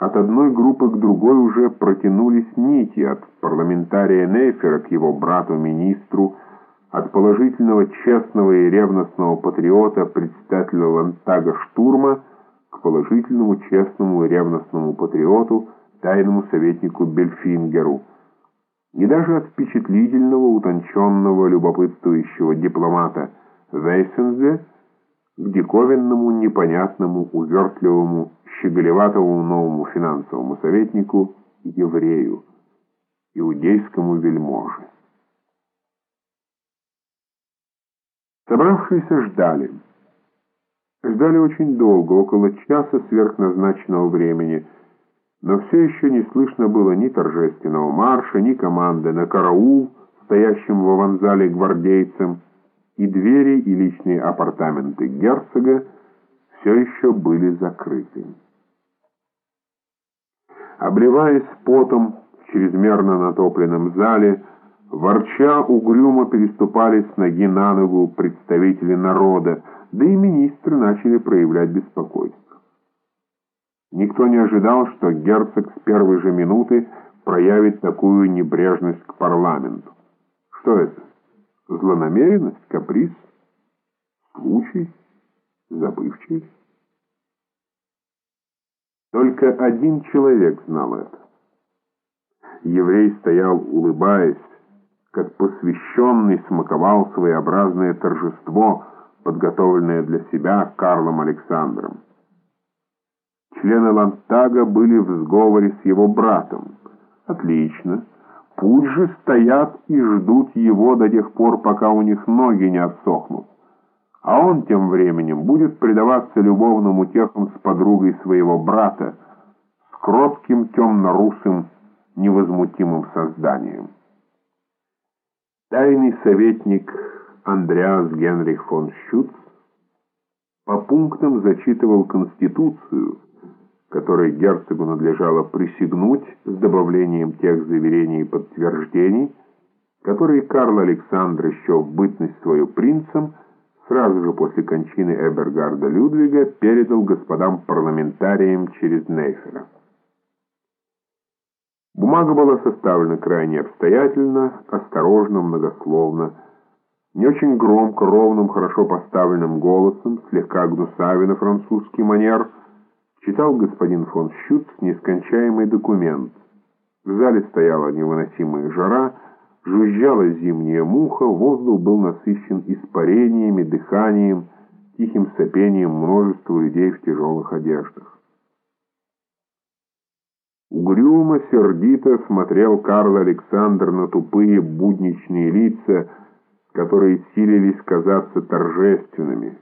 От одной группы к другой уже протянулись нити, от парламентария Нейфера к его брату-министру, от положительного, честного и ревностного патриота, председателя Лантага Штурма, к положительному, честному и ревностному патриоту, тайному советнику Бельфингеру, и даже от впечатлительного, утонченного, любопытствующего дипломата Вейсензе к диковинному, непонятному, увертливому, щеголеватому новому финансовому советнику, еврею, иудейскому вельможе. Собравшиеся ждали. Ждали очень долго, около часа сверхназначенного времени, но все еще не слышно было ни торжественного марша, ни команды на караул, стоящим в аванзале гвардейцам, и двери и личные апартаменты герцога все еще были закрыты. Обливаясь потом в чрезмерно натопленном зале, ворча угрюмо переступали с ноги на ногу представители народа, да и министры начали проявлять беспокойство. Никто не ожидал, что герцог с первой же минуты проявит такую небрежность к парламенту. Что это? Злонамеренность, каприз, случай, забывчивость. Только один человек знал это. Еврей стоял, улыбаясь, как посвященный смаковал своеобразное торжество, подготовленное для себя Карлом Александром. Члены Лантага были в сговоре с его братом. Отлично. Же стоят и ждут его до тех пор, пока у них ноги не отсохнут. А он тем временем будет предаваться любовным утехам с подругой своего брата, с кротким темно-русым невозмутимым созданием. Тайный советник Андреас Генрих фон Шюц по пунктам зачитывал Конституцию, которой герцогу надлежало присягнуть с добавлением тех заверений и подтверждений, которые Карл Александр еще в бытность свою принцем сразу же после кончины Эбергарда Людвига передал господам парламентариям через Нейфера. Бумага была составлена крайне обстоятельно, осторожно, многословно, не очень громко, ровным, хорошо поставленным голосом, слегка гнусаве на французский манер – читал господин фон Щуц нескончаемый документ. В зале стояла невыносимая жара, жужжала зимняя муха, воздух был насыщен испарениями, дыханием, тихим сопением множества людей в тяжелых одеждах. Угрюмо, сердито смотрел Карл Александр на тупые будничные лица, которые силились казаться торжественными.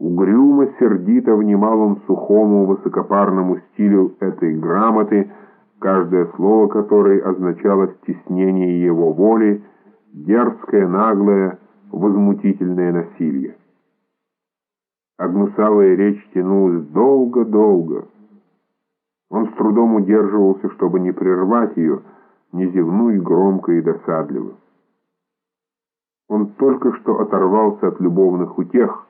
Угрюмо, сердито внимал он сухому, высокопарному стилю этой грамоты, каждое слово которой означало стеснение его воли, дерзкое, наглое, возмутительное насилие. А гнусавая речь тянулась долго-долго. Он с трудом удерживался, чтобы не прервать ее, не зевнуть громко и досадливо. Он только что оторвался от любовных утех,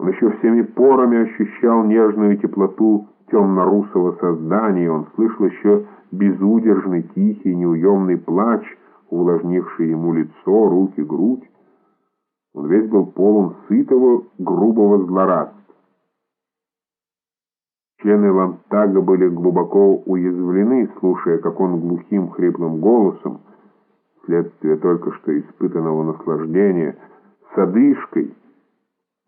он еще всеми порами ощущал нежную теплоту темно-русого создания, он слышал еще безудержный, тихий, неуемный плач, увлажнивший ему лицо, руки, грудь. Он весь был полон сытого, грубого злорадства. Члены Лантага были глубоко уязвлены, слушая, как он глухим, хриплым голосом, следствие только что испытанного наслаждения, с одышкой,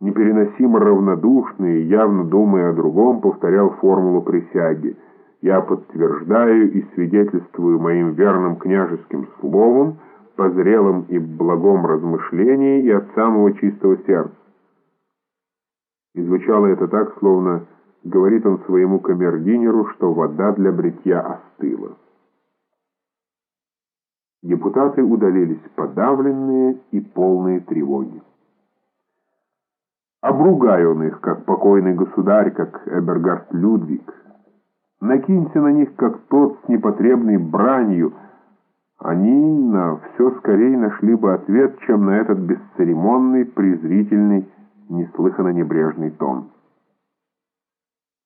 непереносимо равнодушный, явно думая о другом, повторял формулу присяги. «Я подтверждаю и свидетельствую моим верным княжеским словом, по зрелом и благом размышлении и от самого чистого сердца». И звучало это так, словно говорит он своему камердинеру, что вода для бритья остыла. Депутаты удалились подавленные и полные тревоги. Обругай он их, как покойный государь, как Эбергард Людвиг. Накинься на них, как тот с непотребной бранью. Они на все скорее нашли бы ответ, чем на этот бесцеремонный, презрительный, неслыханно небрежный тон.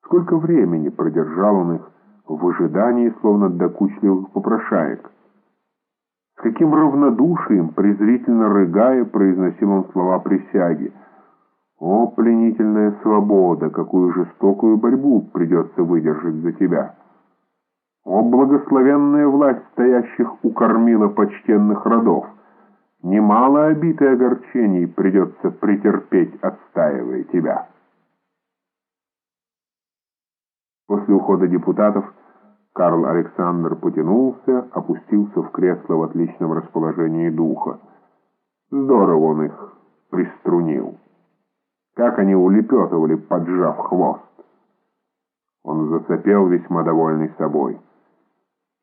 Сколько времени продержал он их в ожидании, словно докучливых попрошаек. С каким равнодушием, презрительно рыгая, произносил он слова присяги. «О, пленительная свобода, какую жестокую борьбу придется выдержать за тебя!» «О, благословенная власть стоящих у кормила почтенных родов! Немало обид и огорчений придется претерпеть, отстаивая тебя!» После ухода депутатов Карл Александр потянулся, опустился в кресло в отличном расположении духа. Здорово он их приструнил. Как они улепетывали, поджав хвост. Он засопел, весьма довольный собой.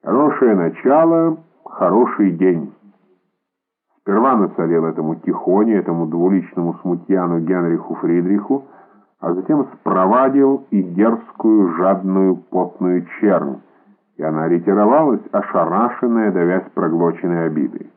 Хорошее начало, хороший день. Сперва насолил этому Тихоне, этому двуличному смутьяну Генриху Фридриху, а затем спровадил и дерзкую, жадную, потную чернь, и она ретировалась, ошарашенная, давясь проглоченной обидой.